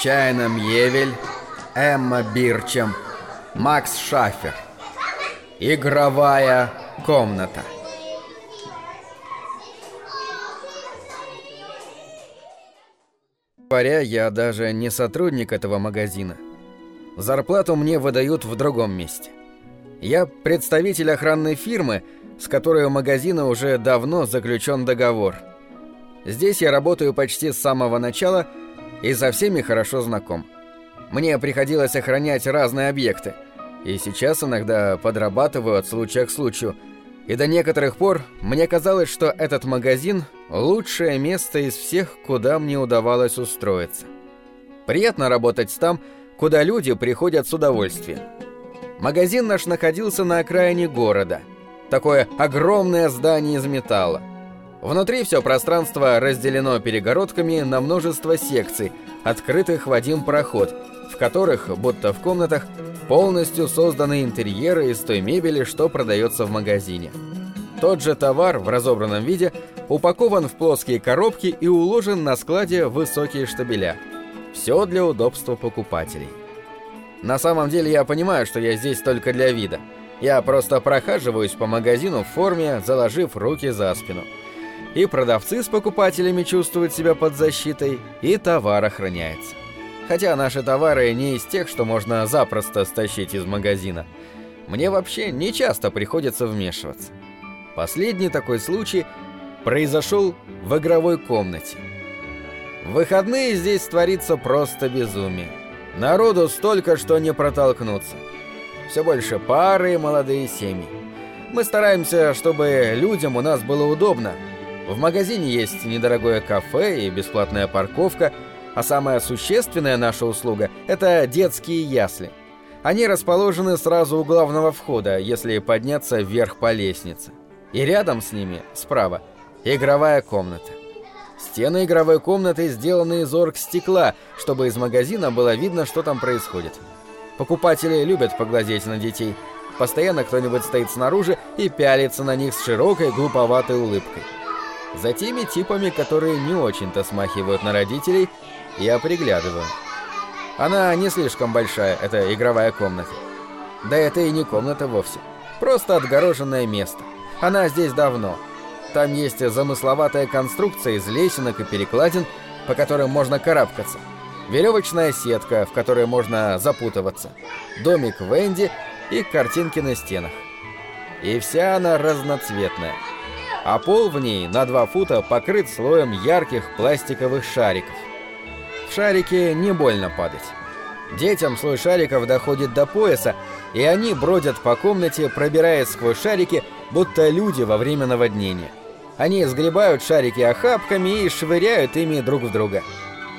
Чайна Мьевель, Эмма Бирчем, Макс Шафер. Игровая комната. Говоря, я даже не сотрудник этого магазина. Зарплату мне выдают в другом месте. Я представитель охранной фирмы, с которой у магазина уже давно заключен договор. Здесь я работаю почти с самого начала и со всеми хорошо знаком. Мне приходилось охранять разные объекты, и сейчас иногда подрабатываю от случая к случаю. И до некоторых пор мне казалось, что этот магазин – лучшее место из всех, куда мне удавалось устроиться. Приятно работать там, куда люди приходят с удовольствием. Магазин наш находился на окраине города. Такое огромное здание из металла. Внутри все пространство разделено перегородками на множество секций, открытых в один проход, в которых, будто в комнатах, полностью созданы интерьеры из той мебели, что продается в магазине. Тот же товар в разобранном виде упакован в плоские коробки и уложен на складе высокие штабеля. Все для удобства покупателей. На самом деле я понимаю, что я здесь только для вида. Я просто прохаживаюсь по магазину в форме, заложив руки за спину. И продавцы с покупателями чувствуют себя под защитой, и товар охраняется. Хотя наши товары не из тех, что можно запросто стащить из магазина. Мне вообще не часто приходится вмешиваться. Последний такой случай произошел в игровой комнате. В выходные здесь творится просто безумие. Народу столько, что не протолкнуться. Все больше пары и молодые семьи. Мы стараемся, чтобы людям у нас было удобно. В магазине есть недорогое кафе и бесплатная парковка, а самая существенная наша услуга – это детские ясли. Они расположены сразу у главного входа, если подняться вверх по лестнице. И рядом с ними, справа, игровая комната. Стены игровой комнаты сделаны из оргстекла, чтобы из магазина было видно, что там происходит. Покупатели любят поглазеть на детей. Постоянно кто-нибудь стоит снаружи и пялится на них с широкой глуповатой улыбкой. За теми типами, которые не очень-то смахивают на родителей, я приглядываю. Она не слишком большая, это игровая комната. Да это и не комната вовсе. Просто отгороженное место. Она здесь давно. Там есть замысловатая конструкция из лесенок и перекладин, по которым можно карабкаться. Веревочная сетка, в которой можно запутываться. Домик Венди и картинки на стенах. И вся она разноцветная. А пол в ней на 2 фута покрыт слоем ярких пластиковых шариков. В шарики не больно падать. Детям слой шариков доходит до пояса, и они бродят по комнате, пробираясь сквозь шарики, будто люди во время наводнения. Они сгребают шарики охапками и швыряют ими друг в друга.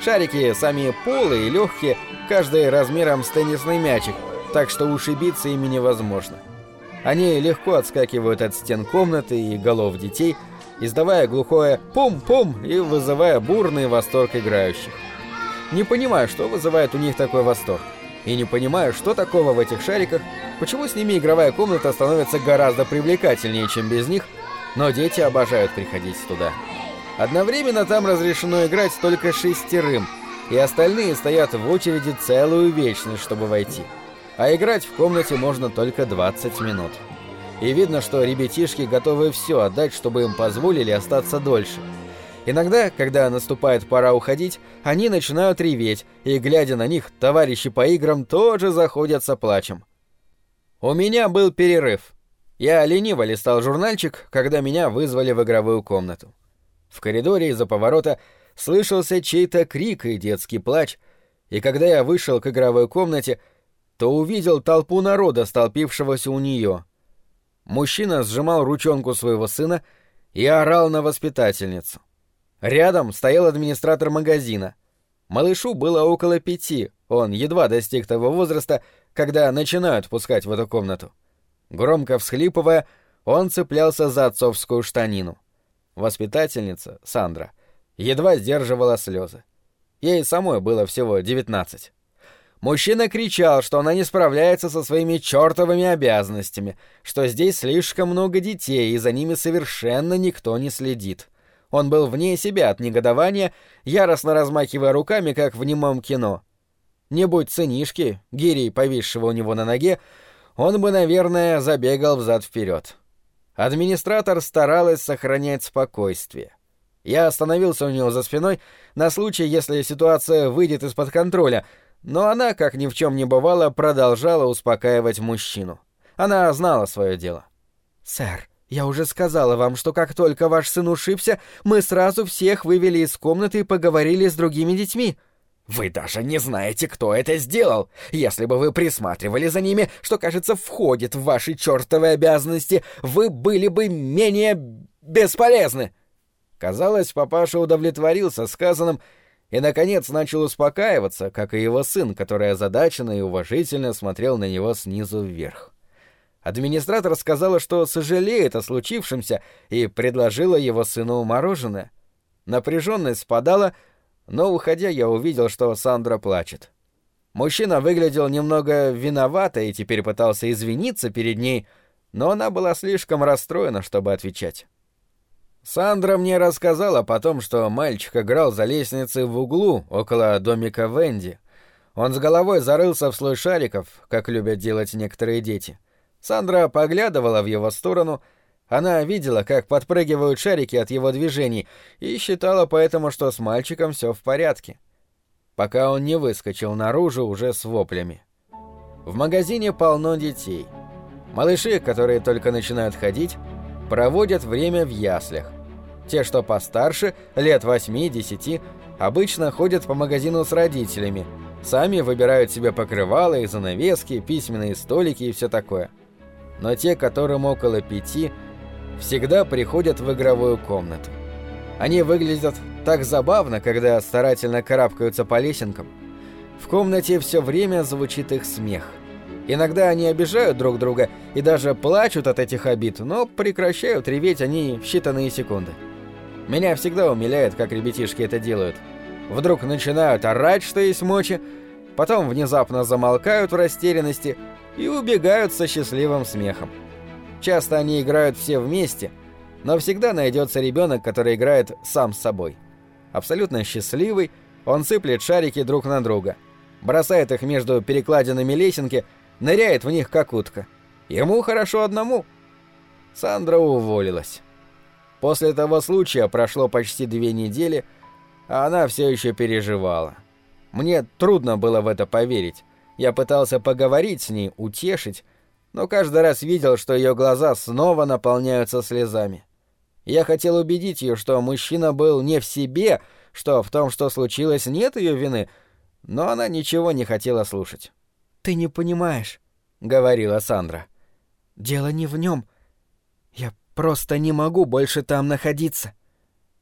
Шарики сами полые и легкие, каждый размером с теннисный мячик, так что ушибиться ими невозможно. Они легко отскакивают от стен комнаты и голов детей, издавая глухое «пум-пум» и вызывая бурный восторг играющих. Не понимаю, что вызывает у них такой восторг. И не понимаю, что такого в этих шариках, почему с ними игровая комната становится гораздо привлекательнее, чем без них, но дети обожают приходить туда. Одновременно там разрешено играть только шестерым, и остальные стоят в очереди целую вечность, чтобы войти. А играть в комнате можно только 20 минут. И видно, что ребятишки готовы все отдать, чтобы им позволили остаться дольше. Иногда, когда наступает пора уходить, они начинают реветь, и, глядя на них, товарищи по играм тоже заходятся плачем. У меня был перерыв. Я лениво листал журнальчик, когда меня вызвали в игровую комнату. В коридоре из-за поворота слышался чей-то крик и детский плач, и когда я вышел к игровой комнате, то увидел толпу народа, столпившегося у нее. Мужчина сжимал ручонку своего сына и орал на воспитательницу. Рядом стоял администратор магазина. Малышу было около пяти, он едва достиг того возраста, когда начинают пускать в эту комнату. Громко всхлипывая, он цеплялся за отцовскую штанину. Воспитательница, Сандра, едва сдерживала слезы. Ей самой было всего девятнадцать. Мужчина кричал, что она не справляется со своими чертовыми обязанностями, что здесь слишком много детей, и за ними совершенно никто не следит. Он был вне себя от негодования, яростно размахивая руками, как в немом кино. Не будь сынишки, гири, повисшего у него на ноге, он бы, наверное, забегал взад вперед. Администратор старалась сохранять спокойствие. Я остановился у него за спиной на случай, если ситуация выйдет из-под контроля, но она, как ни в чем не бывало, продолжала успокаивать мужчину. Она знала свое дело. «Сэр, я уже сказала вам, что как только ваш сын ушибся, мы сразу всех вывели из комнаты и поговорили с другими детьми». Вы даже не знаете, кто это сделал. Если бы вы присматривали за ними, что, кажется, входит в ваши чертовы обязанности, вы были бы менее бесполезны. Казалось, папаша удовлетворился сказанным и, наконец, начал успокаиваться, как и его сын, который озадаченно и уважительно смотрел на него снизу вверх. Администратор сказала, что сожалеет о случившемся, и предложила его сыну мороженое. Напряженность спадала, но, уходя, я увидел, что Сандра плачет. Мужчина выглядел немного виновато и теперь пытался извиниться перед ней, но она была слишком расстроена, чтобы отвечать. Сандра мне рассказала потом, что мальчик играл за лестницей в углу около домика Венди. Он с головой зарылся в слой шариков, как любят делать некоторые дети. Сандра поглядывала в его сторону, она видела, как подпрыгивают шарики от его движений, и считала поэтому, что с мальчиком все в порядке. Пока он не выскочил наружу уже с воплями. В магазине полно детей. Малыши, которые только начинают ходить, проводят время в яслях. Те, что постарше, лет 8-10, обычно ходят по магазину с родителями, сами выбирают себе покрывала и занавески, письменные столики и все такое. Но те, которым около пяти, всегда приходят в игровую комнату. Они выглядят так забавно, когда старательно карабкаются по лесенкам. В комнате все время звучит их смех. Иногда они обижают друг друга и даже плачут от этих обид, но прекращают реветь они в считанные секунды. Меня всегда умиляет, как ребятишки это делают. Вдруг начинают орать, что есть мочи, потом внезапно замолкают в растерянности и убегают со счастливым смехом. Часто они играют все вместе, но всегда найдется ребенок, который играет сам с собой. Абсолютно счастливый, он сыплет шарики друг на друга, бросает их между перекладинами лесенки ныряет в них как утка. Ему хорошо одному. Сандра уволилась. После того случая прошло почти две недели, а она все еще переживала. Мне трудно было в это поверить. Я пытался поговорить с ней, утешить, но каждый раз видел, что ее глаза снова наполняются слезами. Я хотел убедить ее, что мужчина был не в себе, что в том, что случилось, нет ее вины, но она ничего не хотела слушать. «Ты не понимаешь», — говорила Сандра. «Дело не в нем. Я просто не могу больше там находиться».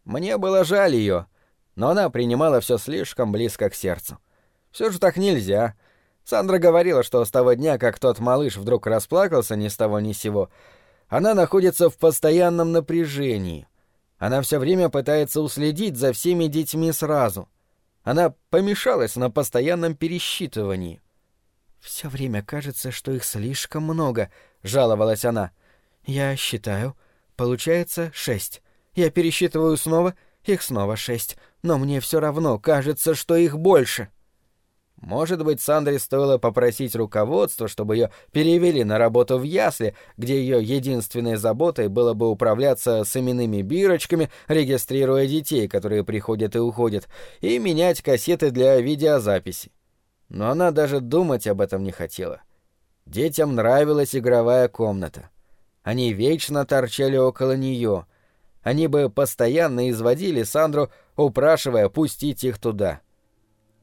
Мне было жаль ее, но она принимала все слишком близко к сердцу. Все же так нельзя. Сандра говорила, что с того дня, как тот малыш вдруг расплакался ни с того ни с сего, она находится в постоянном напряжении. Она все время пытается уследить за всеми детьми сразу. Она помешалась на постоянном пересчитывании. «Все время кажется, что их слишком много», — жаловалась она. «Я считаю. Получается шесть. Я пересчитываю снова, их снова шесть. Но мне все равно кажется, что их больше». Может быть, Сандре стоило попросить руководство, чтобы ее перевели на работу в ясли, где ее единственной заботой было бы управляться с именными бирочками, регистрируя детей, которые приходят и уходят, и менять кассеты для видеозаписи но она даже думать об этом не хотела. Детям нравилась игровая комната. Они вечно торчали около нее. Они бы постоянно изводили Сандру, упрашивая пустить их туда.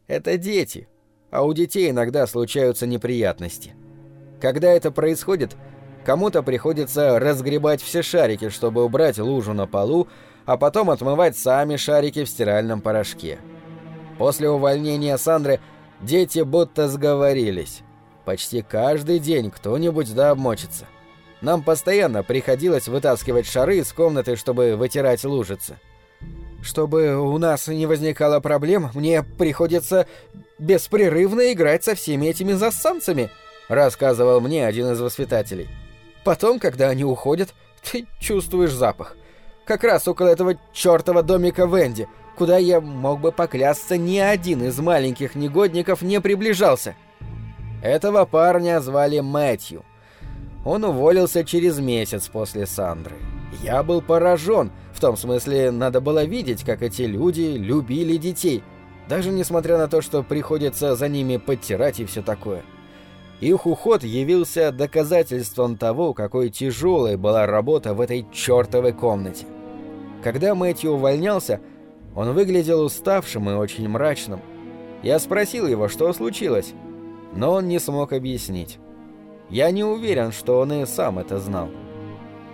Это дети, а у детей иногда случаются неприятности. Когда это происходит, кому-то приходится разгребать все шарики, чтобы убрать лужу на полу, а потом отмывать сами шарики в стиральном порошке. После увольнения Сандры – Дети будто сговорились. Почти каждый день кто-нибудь да обмочится. Нам постоянно приходилось вытаскивать шары из комнаты, чтобы вытирать лужицы. Чтобы у нас не возникало проблем, мне приходится беспрерывно играть со всеми этими засанцами, рассказывал мне один из воспитателей. Потом, когда они уходят, ты чувствуешь запах. Как раз около этого чёртова домика Венди. Куда я мог бы поклясться, ни один из маленьких негодников не приближался. Этого парня звали Мэтью. Он уволился через месяц после Сандры. Я был поражен, в том смысле, надо было видеть, как эти люди любили детей, даже несмотря на то, что приходится за ними подтирать и все такое. Их уход явился доказательством того, какой тяжелой была работа в этой чертовой комнате. Когда Мэтью увольнялся, он выглядел уставшим и очень мрачным. Я спросил его, что случилось, но он не смог объяснить. Я не уверен, что он и сам это знал.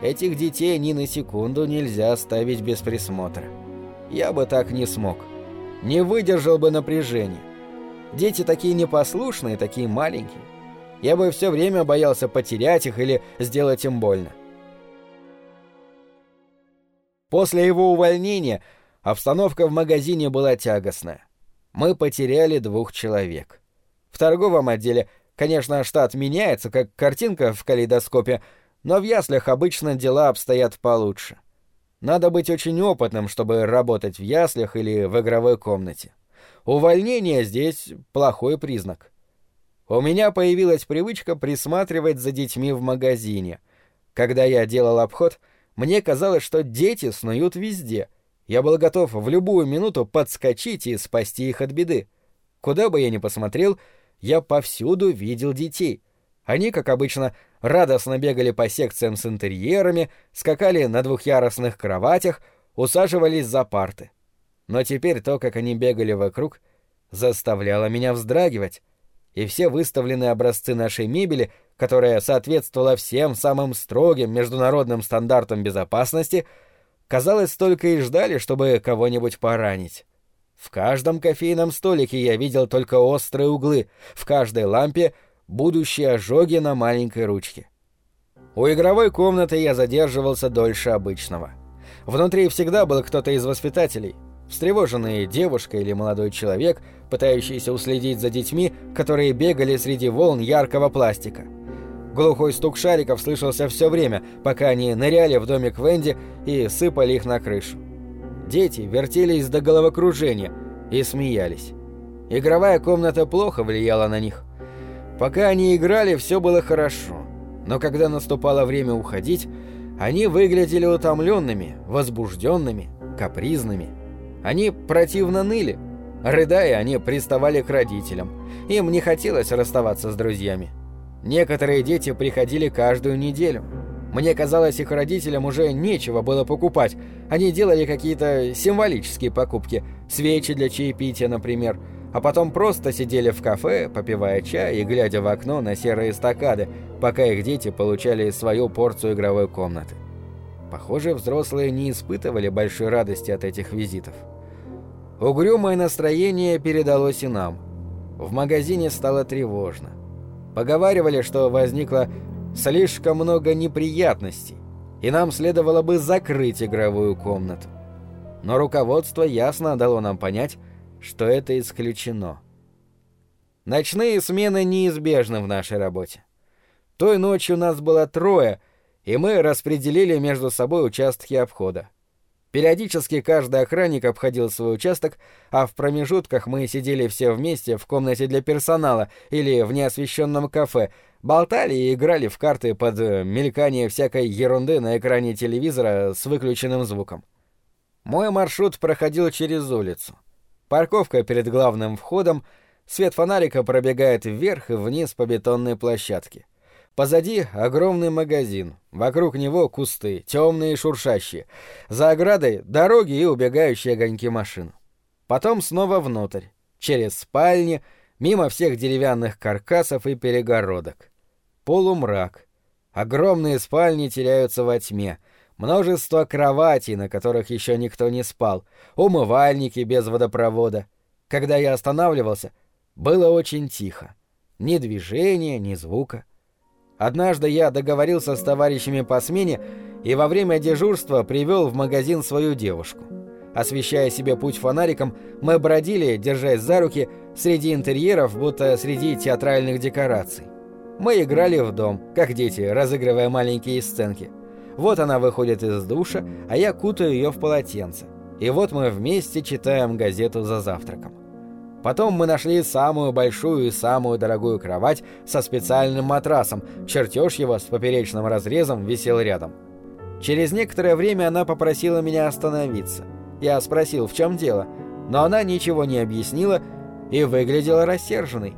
Этих детей ни на секунду нельзя оставить без присмотра. Я бы так не смог. Не выдержал бы напряжения. Дети такие непослушные, такие маленькие. Я бы все время боялся потерять их или сделать им больно. После его увольнения обстановка в магазине была тягостная. Мы потеряли двух человек. В торговом отделе, конечно, штат меняется, как картинка в калейдоскопе, но в яслях обычно дела обстоят получше. Надо быть очень опытным, чтобы работать в яслях или в игровой комнате. Увольнение здесь плохой признак. У меня появилась привычка присматривать за детьми в магазине. Когда я делал обход, мне казалось, что дети снуют везде. Я был готов в любую минуту подскочить и спасти их от беды. Куда бы я ни посмотрел, я повсюду видел детей. Они, как обычно, радостно бегали по секциям с интерьерами, скакали на двухъярусных кроватях, усаживались за парты. Но теперь то, как они бегали вокруг, заставляло меня вздрагивать, и все выставленные образцы нашей мебели, которая соответствовала всем самым строгим международным стандартам безопасности, казалось, только и ждали, чтобы кого-нибудь поранить. В каждом кофейном столике я видел только острые углы, в каждой лампе — будущие ожоги на маленькой ручке. У игровой комнаты я задерживался дольше обычного. Внутри всегда был кто-то из воспитателей, встревоженный девушка или молодой человек, пытающийся уследить за детьми, которые бегали среди волн яркого пластика. Глухой стук шариков слышался все время, пока они ныряли в домик Венди и сыпали их на крышу. Дети вертелись до головокружения и смеялись. Игровая комната плохо влияла на них. Пока они играли, все было хорошо. Но когда наступало время уходить, они выглядели утомленными, возбужденными, капризными. Они противно ныли. Рыдая, они приставали к родителям. Им не хотелось расставаться с друзьями. Некоторые дети приходили каждую неделю. Мне казалось, их родителям уже нечего было покупать. Они делали какие-то символические покупки, свечи для чаепития, например, а потом просто сидели в кафе, попивая чай и глядя в окно на серые эстакады, пока их дети получали свою порцию игровой комнаты. Похоже, взрослые не испытывали большой радости от этих визитов. Угрюмое настроение передалось и нам. В магазине стало тревожно. Поговаривали, что возникло слишком много неприятностей, и нам следовало бы закрыть игровую комнату. Но руководство ясно дало нам понять, что это исключено. Ночные смены неизбежны в нашей работе. Той ночью нас было трое, и мы распределили между собой участки обхода. Периодически каждый охранник обходил свой участок, а в промежутках мы сидели все вместе в комнате для персонала или в неосвещенном кафе, болтали и играли в карты под э, мелькание всякой ерунды на экране телевизора с выключенным звуком. Мой маршрут проходил через улицу. Парковка перед главным входом, свет фонарика пробегает вверх и вниз по бетонной площадке. Позади огромный магазин, вокруг него кусты, темные и шуршащие. За оградой дороги и убегающие огоньки машин. Потом снова внутрь, через спальни, мимо всех деревянных каркасов и перегородок. Полумрак. Огромные спальни теряются во тьме. Множество кроватей, на которых еще никто не спал. Умывальники без водопровода. Когда я останавливался, было очень тихо. Ни движения, ни звука. Однажды я договорился с товарищами по смене и во время дежурства привел в магазин свою девушку. Освещая себе путь фонариком, мы бродили, держась за руки, среди интерьеров, будто среди театральных декораций. Мы играли в дом, как дети, разыгрывая маленькие сценки. Вот она выходит из душа, а я кутаю ее в полотенце. и вот мы вместе читаем газету за завтраком. Потом мы нашли самую большую и самую дорогую кровать со специальным матрасом, чертеж его с поперечным разрезом висел рядом. Через некоторое время она попросила меня остановиться. Я спросил, в чем дело, но она ничего не объяснила и выглядела рассерженной.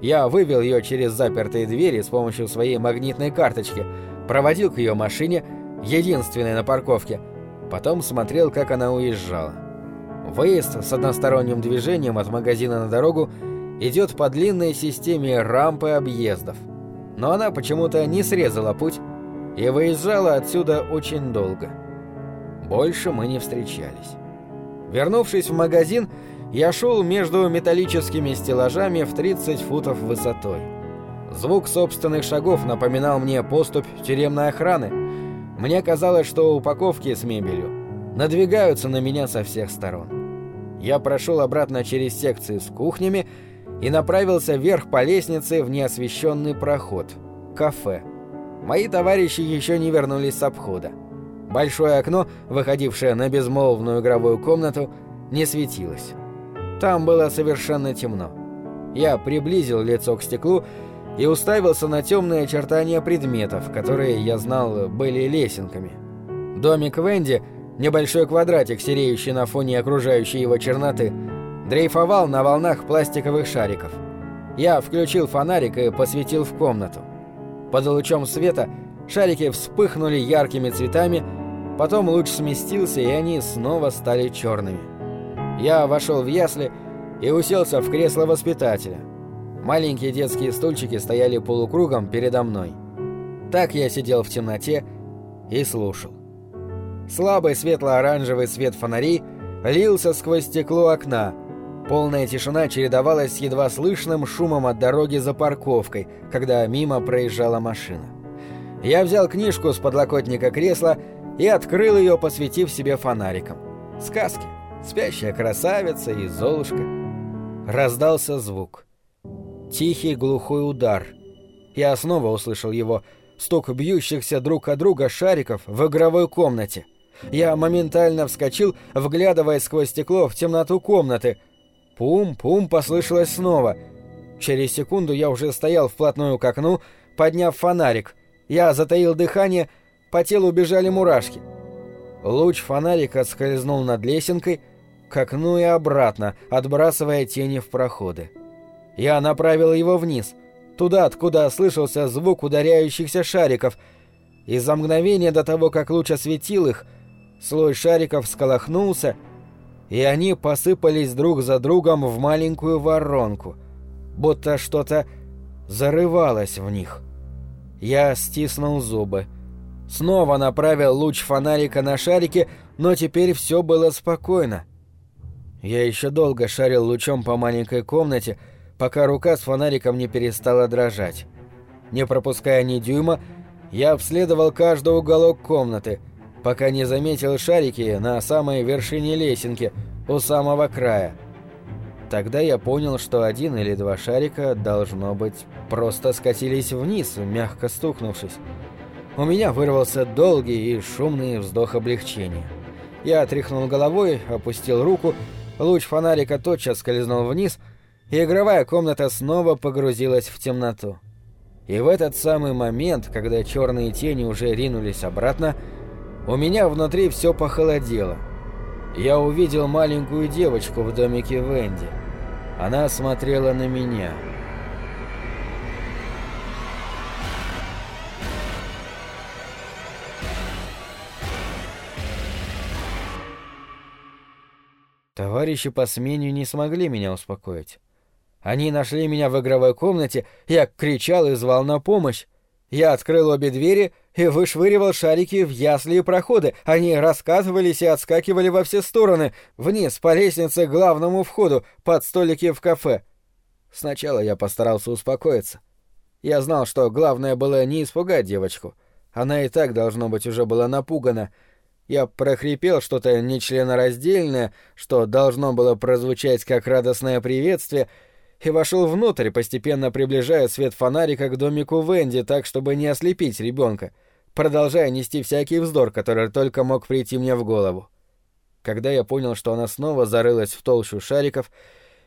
Я вывел ее через запертые двери с помощью своей магнитной карточки, проводил к ее машине, единственной на парковке, потом смотрел, как она уезжала. Выезд с односторонним движением от магазина на дорогу идет по длинной системе рамп и объездов. Но она почему-то не срезала путь и выезжала отсюда очень долго. Больше мы не встречались. Вернувшись в магазин, я шел между металлическими стеллажами в 30 футов высотой. Звук собственных шагов напоминал мне поступь тюремной охраны. Мне казалось, что упаковки с мебелью надвигаются на меня со всех сторон. Я прошел обратно через секции с кухнями и направился вверх по лестнице в неосвещенный проход — кафе. Мои товарищи еще не вернулись с обхода. Большое окно, выходившее на безмолвную игровую комнату, не светилось. Там было совершенно темно. Я приблизил лицо к стеклу и уставился на темные очертания предметов, которые, я знал, были лесенками. Домик Венди — Небольшой квадратик, сереющий на фоне окружающей его черноты, дрейфовал на волнах пластиковых шариков. Я включил фонарик и посветил в комнату. Под лучом света шарики вспыхнули яркими цветами, потом луч сместился, и они снова стали черными. Я вошел в ясли и уселся в кресло воспитателя. Маленькие детские стульчики стояли полукругом передо мной. Так я сидел в темноте и слушал. Слабый светло-оранжевый свет фонарей лился сквозь стекло окна. Полная тишина чередовалась с едва слышным шумом от дороги за парковкой, когда мимо проезжала машина. Я взял книжку с подлокотника кресла и открыл ее, посветив себе фонариком. Сказки. Спящая красавица и Золушка. Раздался звук. Тихий глухой удар. Я снова услышал его. Стук бьющихся друг от друга шариков в игровой комнате. Я моментально вскочил, вглядываясь сквозь стекло в темноту комнаты. Пум-пум послышалось снова. Через секунду я уже стоял вплотную к окну, подняв фонарик. Я затаил дыхание, по телу бежали мурашки. Луч фонарика скользнул над лесенкой, к окну и обратно, отбрасывая тени в проходы. Я направил его вниз, туда, откуда слышался звук ударяющихся шариков, и за мгновение до того, как луч осветил их, Слой шариков сколохнулся, и они посыпались друг за другом в маленькую воронку, будто что-то зарывалось в них. Я стиснул зубы. Снова направил луч фонарика на шарики, но теперь все было спокойно. Я еще долго шарил лучом по маленькой комнате, пока рука с фонариком не перестала дрожать. Не пропуская ни дюйма, я обследовал каждый уголок комнаты, пока не заметил шарики на самой вершине лесенки, у самого края. Тогда я понял, что один или два шарика, должно быть, просто скатились вниз, мягко стукнувшись. У меня вырвался долгий и шумный вздох облегчения. Я отряхнул головой, опустил руку, луч фонарика тотчас скользнул вниз, и игровая комната снова погрузилась в темноту. И в этот самый момент, когда черные тени уже ринулись обратно, у меня внутри все похолодело. Я увидел маленькую девочку в домике Венди. Она смотрела на меня. Товарищи по смене не смогли меня успокоить. Они нашли меня в игровой комнате, я кричал и звал на помощь. Я открыл обе двери и вышвыривал шарики в ясли и проходы. Они раскатывались и отскакивали во все стороны, вниз по лестнице к главному входу, под столики в кафе. Сначала я постарался успокоиться. Я знал, что главное было не испугать девочку. Она и так, должно быть, уже была напугана. Я прохрипел что-то нечленораздельное, что должно было прозвучать как радостное приветствие — и вошел внутрь, постепенно приближая свет фонарика к домику Венди так, чтобы не ослепить ребенка, продолжая нести всякий вздор, который только мог прийти мне в голову. когда я понял, что она снова зарылась в толщу шариков,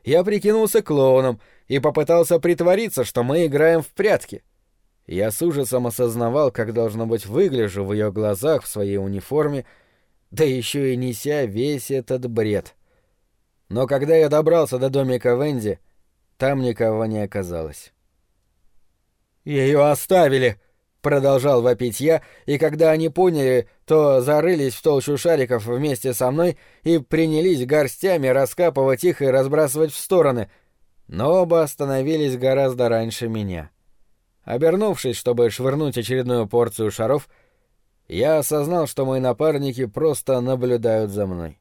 я прикинулся клоуном и попытался притвориться, что мы играем в прятки. Я с ужасом осознавал, как должно быть выгляжу в ее глазах в своей униформе, да еще и неся весь этот бред. Но когда я добрался до домика Венди, там никого не оказалось. «Ее оставили!» — продолжал вопить я, и когда они поняли, то зарылись в толщу шариков вместе со мной и принялись горстями раскапывать их и разбрасывать в стороны, но оба остановились гораздо раньше меня. Обернувшись, чтобы швырнуть очередную порцию шаров, я осознал, что мои напарники просто наблюдают за мной.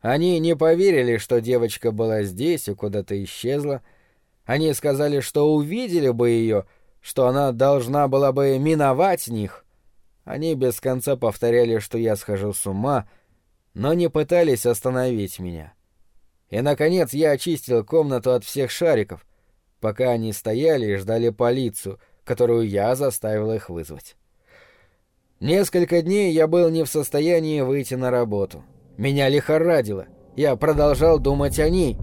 Они не поверили, что девочка была здесь и куда-то исчезла. Они сказали, что увидели бы ее — что она должна была бы миновать них. Они без конца повторяли, что я схожу с ума, но не пытались остановить меня. И, наконец, я очистил комнату от всех шариков, пока они стояли и ждали полицию, которую я заставил их вызвать. Несколько дней я был не в состоянии выйти на работу. Меня лихорадило. Я продолжал думать о ней.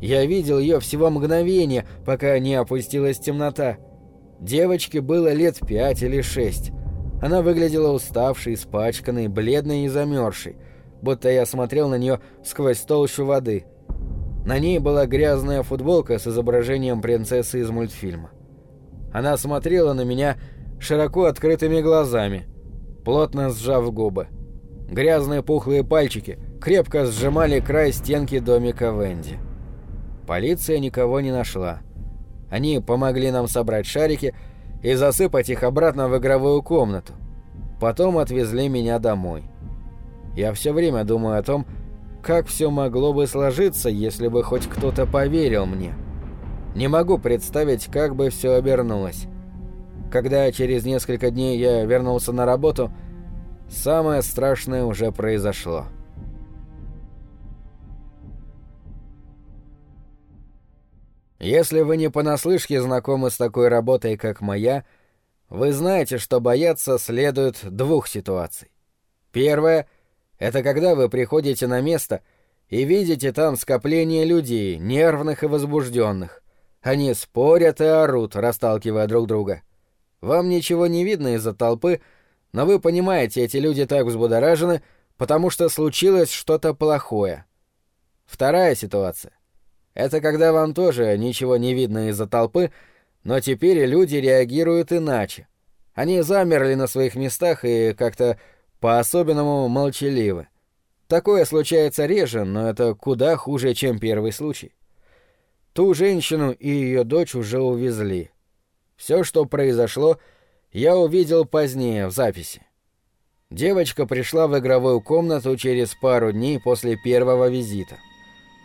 Я видел ее всего мгновение, пока не опустилась темнота — Девочке было лет пять или шесть. Она выглядела уставшей, испачканной, бледной и замерзшей, будто я смотрел на нее сквозь толщу воды. На ней была грязная футболка с изображением принцессы из мультфильма. Она смотрела на меня широко открытыми глазами, плотно сжав губы. Грязные пухлые пальчики крепко сжимали край стенки домика Венди. Полиция никого не нашла. Они помогли нам собрать шарики и засыпать их обратно в игровую комнату. Потом отвезли меня домой. Я все время думаю о том, как все могло бы сложиться, если бы хоть кто-то поверил мне. Не могу представить, как бы все обернулось. Когда через несколько дней я вернулся на работу, самое страшное уже произошло. Если вы не понаслышке знакомы с такой работой, как моя, вы знаете, что бояться следует двух ситуаций. Первое — это когда вы приходите на место и видите там скопление людей, нервных и возбужденных. Они спорят и орут, расталкивая друг друга. Вам ничего не видно из-за толпы, но вы понимаете, эти люди так взбудоражены, потому что случилось что-то плохое. Вторая ситуация это когда вам тоже ничего не видно из-за толпы, но теперь люди реагируют иначе. Они замерли на своих местах и как-то по-особенному молчаливы. Такое случается реже, но это куда хуже, чем первый случай. Ту женщину и ее дочь уже увезли. Все, что произошло, я увидел позднее в записи. Девочка пришла в игровую комнату через пару дней после первого визита.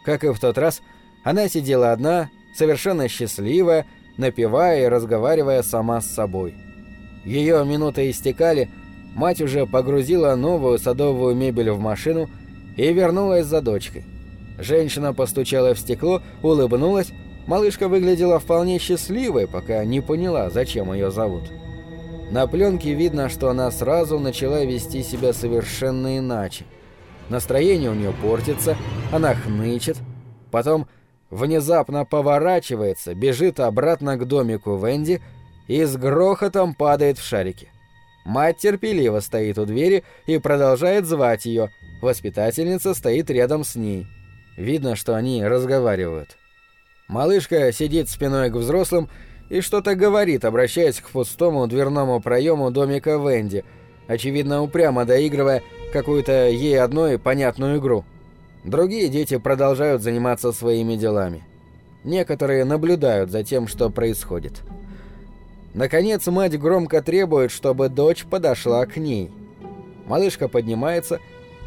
Как и в тот раз, она сидела одна, совершенно счастливая, напевая и разговаривая сама с собой. Ее минуты истекали, мать уже погрузила новую садовую мебель в машину и вернулась за дочкой. Женщина постучала в стекло, улыбнулась, малышка выглядела вполне счастливой, пока не поняла, зачем ее зовут. На пленке видно, что она сразу начала вести себя совершенно иначе. Настроение у нее портится, она хнычет, потом внезапно поворачивается, бежит обратно к домику Венди и с грохотом падает в шарики. Мать терпеливо стоит у двери и продолжает звать ее. Воспитательница стоит рядом с ней. Видно, что они разговаривают. Малышка сидит спиной к взрослым и что-то говорит, обращаясь к пустому дверному проему домика Венди, очевидно упрямо доигрывая какую-то ей одной понятную игру. Другие дети продолжают заниматься своими делами. Некоторые наблюдают за тем, что происходит. Наконец, мать громко требует, чтобы дочь подошла к ней. Малышка поднимается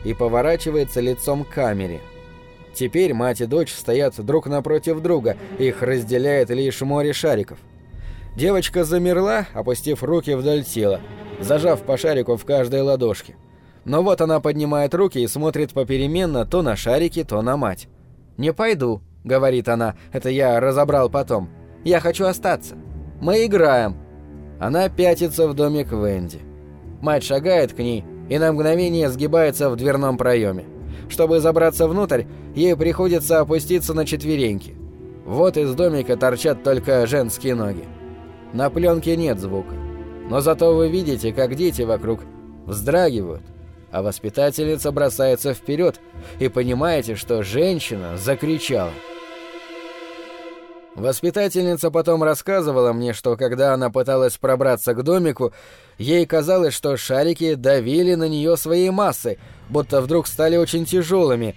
и поворачивается лицом к камере. Теперь мать и дочь стоят друг напротив друга, их разделяет лишь море шариков. Девочка замерла, опустив руки вдоль тела, зажав по шарику в каждой ладошке. Но вот она поднимает руки и смотрит попеременно то на шарики, то на мать. «Не пойду», — говорит она, — «это я разобрал потом. Я хочу остаться. Мы играем». Она пятится в домик Венди. Мать шагает к ней и на мгновение сгибается в дверном проеме. Чтобы забраться внутрь, ей приходится опуститься на четвереньки. Вот из домика торчат только женские ноги. На пленке нет звука. Но зато вы видите, как дети вокруг вздрагивают, а воспитательница бросается вперед, и понимаете, что женщина закричала. Воспитательница потом рассказывала мне, что когда она пыталась пробраться к домику, ей казалось, что шарики давили на нее своей массой, будто вдруг стали очень тяжелыми.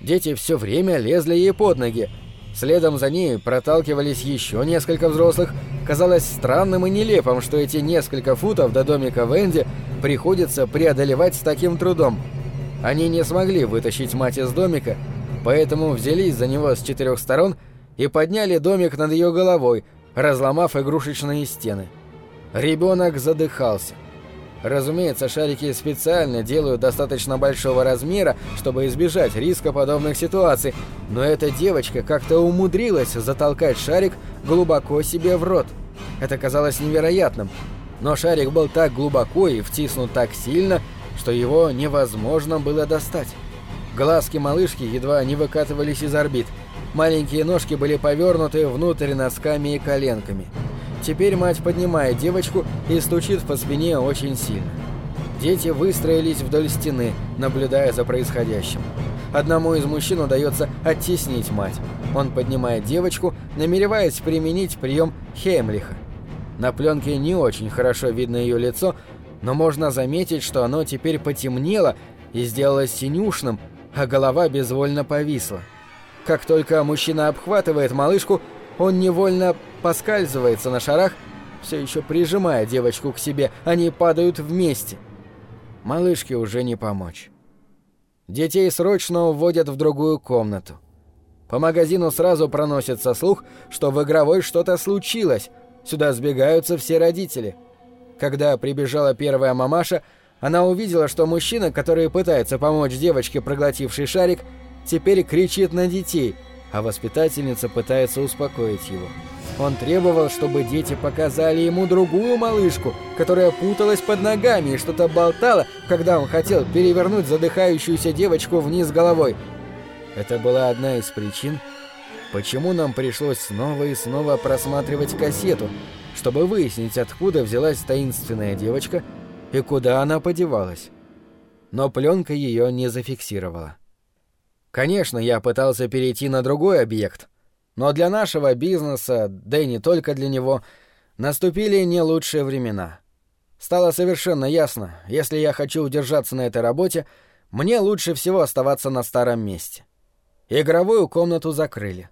Дети все время лезли ей под ноги. Следом за ней проталкивались еще несколько взрослых. Казалось странным и нелепым, что эти несколько футов до домика Венди приходится преодолевать с таким трудом. Они не смогли вытащить мать из домика, поэтому взялись за него с четырех сторон и подняли домик над ее головой, разломав игрушечные стены. Ребенок задыхался. Разумеется, шарики специально делают достаточно большого размера, чтобы избежать риска подобных ситуаций, но эта девочка как-то умудрилась затолкать шарик глубоко себе в рот. Это казалось невероятным, но шарик был так глубоко и втиснут так сильно, что его невозможно было достать. Глазки малышки едва не выкатывались из орбит. Маленькие ножки были повернуты внутрь носками и коленками. Теперь мать поднимает девочку и стучит по спине очень сильно. Дети выстроились вдоль стены, наблюдая за происходящим. Одному из мужчин удается оттеснить мать. Он поднимает девочку, намереваясь применить прием Хеймлиха. На пленке не очень хорошо видно ее лицо, но можно заметить, что оно теперь потемнело и сделалось синюшным, а голова безвольно повисла. Как только мужчина обхватывает малышку, он невольно поскальзывается на шарах, все еще прижимая девочку к себе, они падают вместе. Малышке уже не помочь. Детей срочно уводят в другую комнату. По магазину сразу проносится слух, что в игровой что-то случилось. Сюда сбегаются все родители. Когда прибежала первая мамаша, она увидела, что мужчина, который пытается помочь девочке, проглотившей шарик, теперь кричит на детей – а воспитательница пытается успокоить его. Он требовал, чтобы дети показали ему другую малышку, которая путалась под ногами и что-то болтала, когда он хотел перевернуть задыхающуюся девочку вниз головой. Это была одна из причин, почему нам пришлось снова и снова просматривать кассету, чтобы выяснить, откуда взялась таинственная девочка и куда она подевалась. Но пленка ее не зафиксировала. Конечно, я пытался перейти на другой объект, но для нашего бизнеса, да и не только для него, наступили не лучшие времена. Стало совершенно ясно, если я хочу удержаться на этой работе, мне лучше всего оставаться на старом месте. Игровую комнату закрыли.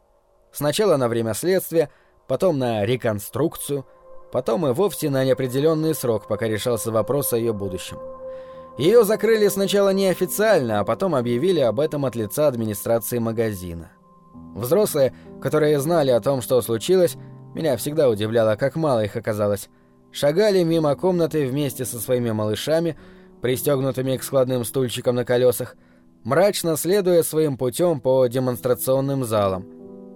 Сначала на время следствия, потом на реконструкцию, потом и вовсе на неопределенный срок, пока решался вопрос о ее будущем. Ее закрыли сначала неофициально, а потом объявили об этом от лица администрации магазина. Взрослые, которые знали о том, что случилось, меня всегда удивляло, как мало их оказалось, шагали мимо комнаты вместе со своими малышами, пристегнутыми к складным стульчикам на колесах, мрачно следуя своим путем по демонстрационным залам.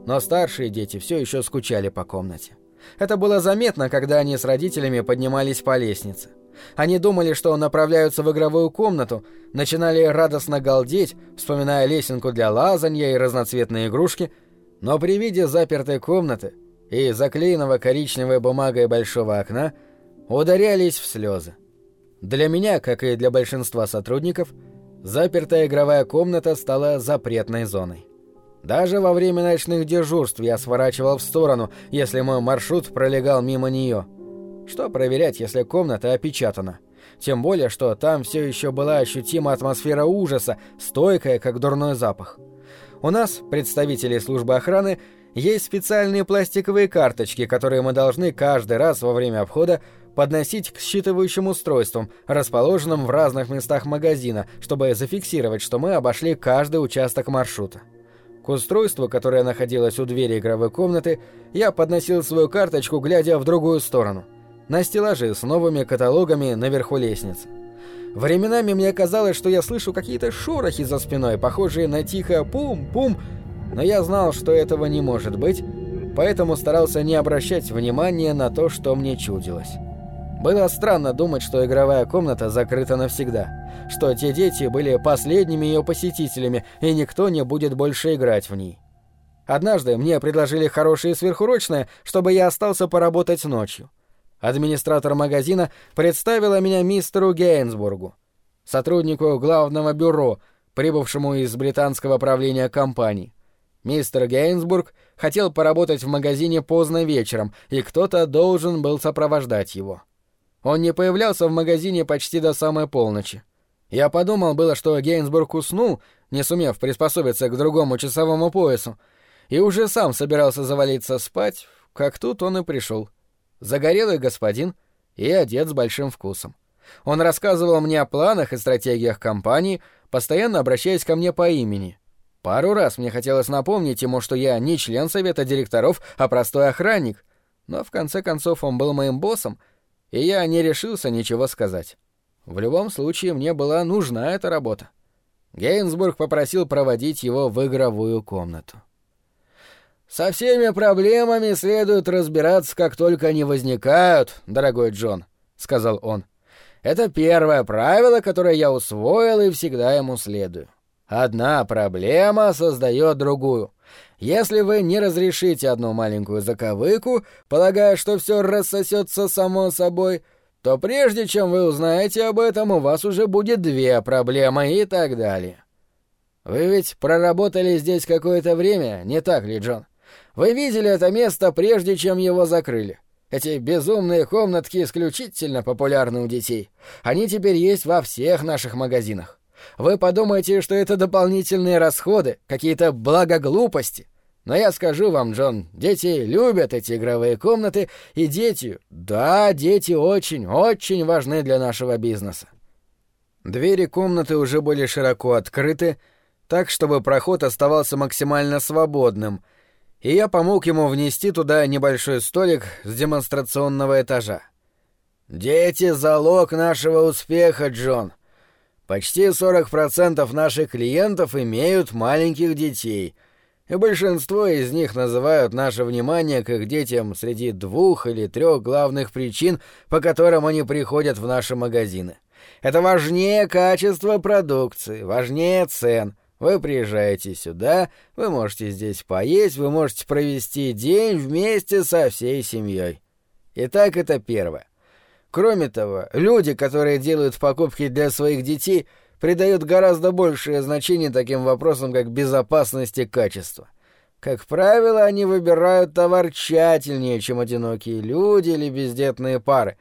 Но старшие дети все еще скучали по комнате. Это было заметно, когда они с родителями поднимались по лестнице. Они думали, что направляются в игровую комнату, начинали радостно галдеть, вспоминая лесенку для лазанья и разноцветные игрушки, но при виде запертой комнаты и заклеенного коричневой бумагой большого окна ударялись в слезы. Для меня, как и для большинства сотрудников, запертая игровая комната стала запретной зоной. Даже во время ночных дежурств я сворачивал в сторону, если мой маршрут пролегал мимо нее – что проверять, если комната опечатана? Тем более, что там все еще была ощутима атмосфера ужаса, стойкая, как дурной запах. У нас, представителей службы охраны, есть специальные пластиковые карточки, которые мы должны каждый раз во время обхода подносить к считывающим устройствам, расположенным в разных местах магазина, чтобы зафиксировать, что мы обошли каждый участок маршрута. К устройству, которое находилось у двери игровой комнаты, я подносил свою карточку, глядя в другую сторону на стеллаже с новыми каталогами наверху лестницы. Временами мне казалось, что я слышу какие-то шорохи за спиной, похожие на тихо «пум-пум», но я знал, что этого не может быть, поэтому старался не обращать внимания на то, что мне чудилось. Было странно думать, что игровая комната закрыта навсегда. что те дети были последними ее посетителями, и никто не будет больше играть в ней. Однажды мне предложили хорошее сверхурочное, чтобы я остался поработать ночью. Администратор магазина представила меня мистеру Гейнсбургу, сотруднику главного бюро, прибывшему из британского правления компании. Мистер Гейнсбург хотел поработать в магазине поздно вечером, и кто-то должен был сопровождать его. Он не появлялся в магазине почти до самой полночи. Я подумал было, что Гейнсбург уснул, не сумев приспособиться к другому часовому поясу, и уже сам собирался завалиться спать, как тут он и пришел. Загорелый господин и одет с большим вкусом. Он рассказывал мне о планах и стратегиях компании, постоянно обращаясь ко мне по имени — Пару раз мне хотелось напомнить ему, что я не член совета директоров, а простой охранник, но в конце концов он был моим боссом, и я не решился ничего сказать. В любом случае мне была нужна эта работа. Гейнсбург попросил проводить его в игровую комнату. «Со всеми проблемами следует разбираться, как только они возникают, дорогой Джон», — сказал он. «Это первое правило, которое я усвоил и всегда ему следую. Одна проблема создает другую. Если вы не разрешите одну маленькую заковыку, полагая, что все рассосется само собой, то прежде чем вы узнаете об этом, у вас уже будет две проблемы и так далее. Вы ведь проработали здесь какое-то время, не так ли, Джон? Вы видели это место прежде, чем его закрыли. Эти безумные комнатки исключительно популярны у детей. Они теперь есть во всех наших магазинах. Вы подумаете, что это дополнительные расходы, какие-то благоглупости. Но я скажу вам, Джон, дети любят эти игровые комнаты, и дети, да, дети очень, очень важны для нашего бизнеса. Двери комнаты уже были широко открыты, так, чтобы проход оставался максимально свободным, и я помог ему внести туда небольшой столик с демонстрационного этажа. «Дети — залог нашего успеха, Джон», Почти 40% наших клиентов имеют маленьких детей, и большинство из них называют наше внимание к их детям среди двух или трех главных причин, по которым они приходят в наши магазины. Это важнее качества продукции, важнее цен. Вы приезжаете сюда, вы можете здесь поесть, вы можете провести день вместе со всей семьей. Итак, это первое. Кроме того, люди, которые делают покупки для своих детей, придают гораздо большее значение таким вопросам, как безопасность и качество. Как правило, они выбирают товар тщательнее, чем одинокие люди или бездетные пары,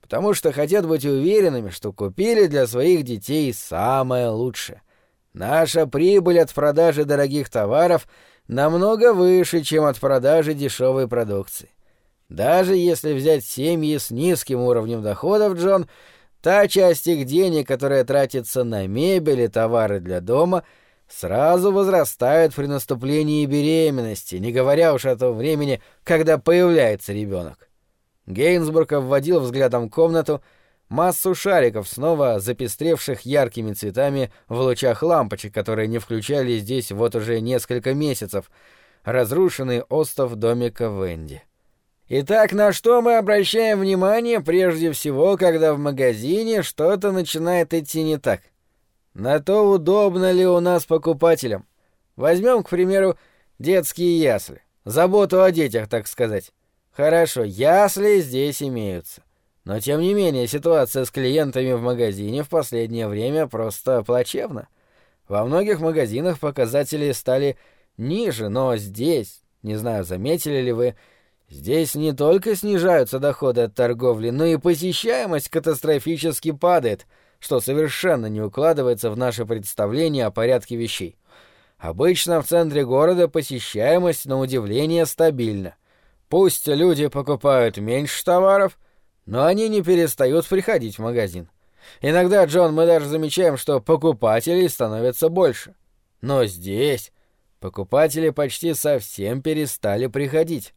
потому что хотят быть уверенными, что купили для своих детей самое лучшее. Наша прибыль от продажи дорогих товаров намного выше, чем от продажи дешевой продукции. Даже если взять семьи с низким уровнем доходов, Джон, та часть их денег, которая тратится на мебель и товары для дома, сразу возрастает при наступлении беременности, не говоря уж о том времени, когда появляется ребенок. Гейнсбург обводил взглядом комнату, массу шариков, снова запестревших яркими цветами в лучах лампочек, которые не включали здесь вот уже несколько месяцев, разрушенный остов домика Венди. Итак, на что мы обращаем внимание прежде всего, когда в магазине что-то начинает идти не так? На то, удобно ли у нас покупателям. Возьмем, к примеру, детские ясли. Заботу о детях, так сказать. Хорошо, ясли здесь имеются. Но тем не менее, ситуация с клиентами в магазине в последнее время просто плачевна. Во многих магазинах показатели стали ниже, но здесь, не знаю, заметили ли вы, Здесь не только снижаются доходы от торговли, но и посещаемость катастрофически падает, что совершенно не укладывается в наше представление о порядке вещей. Обычно в центре города посещаемость, на удивление, стабильна. Пусть люди покупают меньше товаров, но они не перестают приходить в магазин. Иногда, Джон, мы даже замечаем, что покупателей становится больше. Но здесь покупатели почти совсем перестали приходить.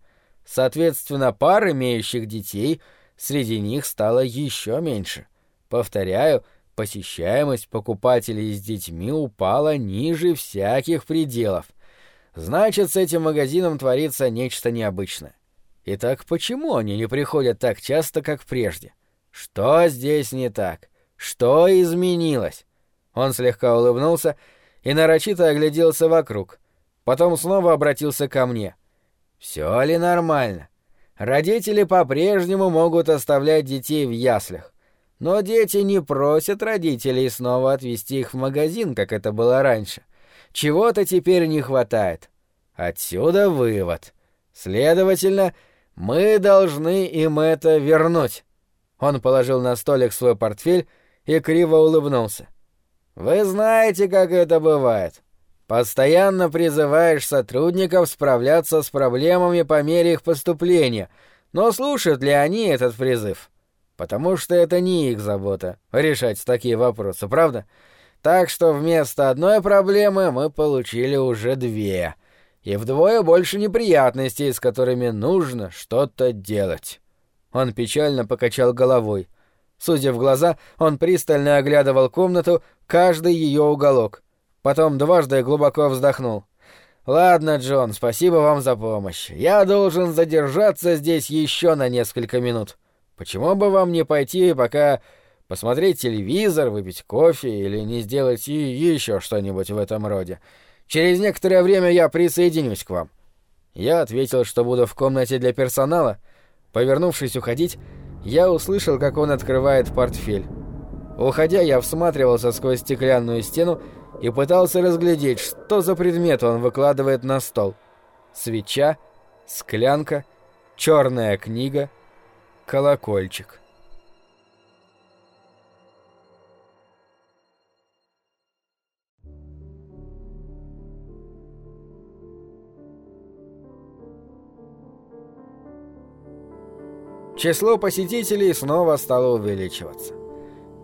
Соответственно, пар, имеющих детей, среди них стало еще меньше. Повторяю, посещаемость покупателей с детьми упала ниже всяких пределов. Значит, с этим магазином творится нечто необычное. Итак, почему они не приходят так часто, как прежде? Что здесь не так? Что изменилось? Он слегка улыбнулся и нарочито огляделся вокруг. Потом снова обратился ко мне. «Все ли нормально? Родители по-прежнему могут оставлять детей в яслях. Но дети не просят родителей снова отвезти их в магазин, как это было раньше. Чего-то теперь не хватает. Отсюда вывод. Следовательно, мы должны им это вернуть». Он положил на столик свой портфель и криво улыбнулся. «Вы знаете, как это бывает. Постоянно призываешь сотрудников справляться с проблемами по мере их поступления, но слушают ли они этот призыв? Потому что это не их забота — решать такие вопросы, правда? Так что вместо одной проблемы мы получили уже две. И вдвое больше неприятностей, с которыми нужно что-то делать. Он печально покачал головой. Судя в глаза, он пристально оглядывал комнату, каждый ее уголок — Потом дважды глубоко вздохнул. «Ладно, Джон, спасибо вам за помощь. Я должен задержаться здесь еще на несколько минут. Почему бы вам не пойти пока посмотреть телевизор, выпить кофе или не сделать еще что-нибудь в этом роде? Через некоторое время я присоединюсь к вам». Я ответил, что буду в комнате для персонала. Повернувшись уходить, я услышал, как он открывает портфель. Уходя, я всматривался сквозь стеклянную стену и пытался разглядеть, что за предмет он выкладывает на стол. Свеча, склянка, черная книга, колокольчик. Число посетителей снова стало увеличиваться.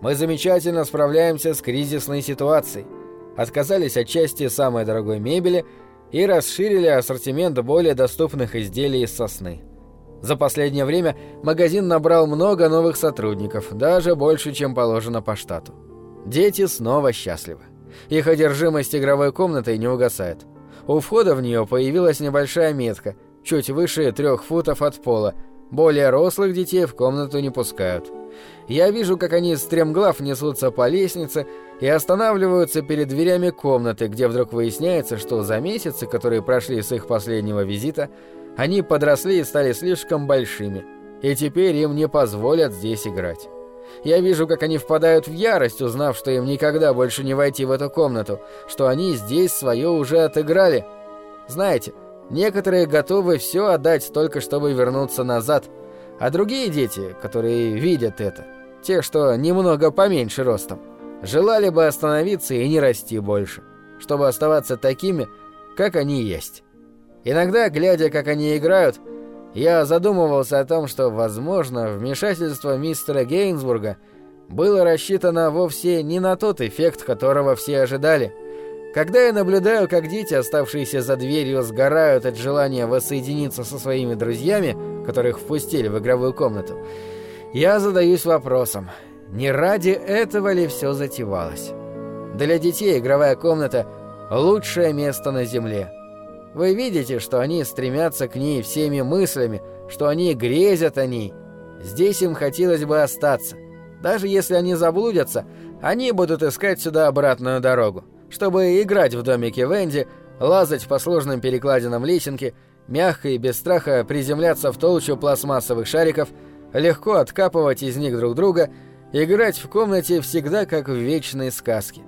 Мы замечательно справляемся с кризисной ситуацией отказались от части самой дорогой мебели и расширили ассортимент более доступных изделий из сосны. За последнее время магазин набрал много новых сотрудников, даже больше, чем положено по штату. Дети снова счастливы. Их одержимость игровой комнатой не угасает. У входа в нее появилась небольшая метка, чуть выше трех футов от пола. Более рослых детей в комнату не пускают. Я вижу, как они стремглав несутся по лестнице и останавливаются перед дверями комнаты, где вдруг выясняется, что за месяцы, которые прошли с их последнего визита, они подросли и стали слишком большими, и теперь им не позволят здесь играть. Я вижу, как они впадают в ярость, узнав, что им никогда больше не войти в эту комнату, что они здесь свое уже отыграли. Знаете, некоторые готовы все отдать только чтобы вернуться назад, а другие дети, которые видят это, те, что немного поменьше ростом, желали бы остановиться и не расти больше, чтобы оставаться такими, как они есть. Иногда, глядя, как они играют, я задумывался о том, что, возможно, вмешательство мистера Гейнсбурга было рассчитано вовсе не на тот эффект, которого все ожидали. Когда я наблюдаю, как дети, оставшиеся за дверью, сгорают от желания воссоединиться со своими друзьями, которых впустили в игровую комнату, я задаюсь вопросом, не ради этого ли все затевалось? Для детей игровая комната – лучшее место на Земле. Вы видите, что они стремятся к ней всеми мыслями, что они грезят о ней. Здесь им хотелось бы остаться. Даже если они заблудятся, они будут искать сюда обратную дорогу, чтобы играть в домике Венди, лазать по сложным перекладинам лесенки, мягко и без страха приземляться в толщу пластмассовых шариков – легко откапывать из них друг друга, играть в комнате всегда как в вечной сказке,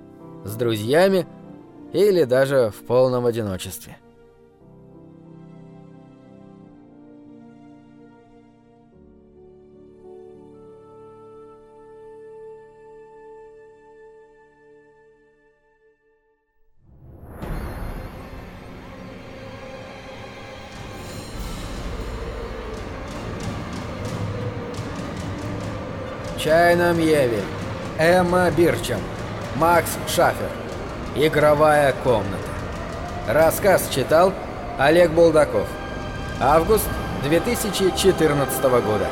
с друзьями или даже в полном одиночестве. Чайна Мьевель, Эмма Бирчем, Макс Шафер. Игровая комната. Рассказ читал Олег Булдаков. Август 2014 года.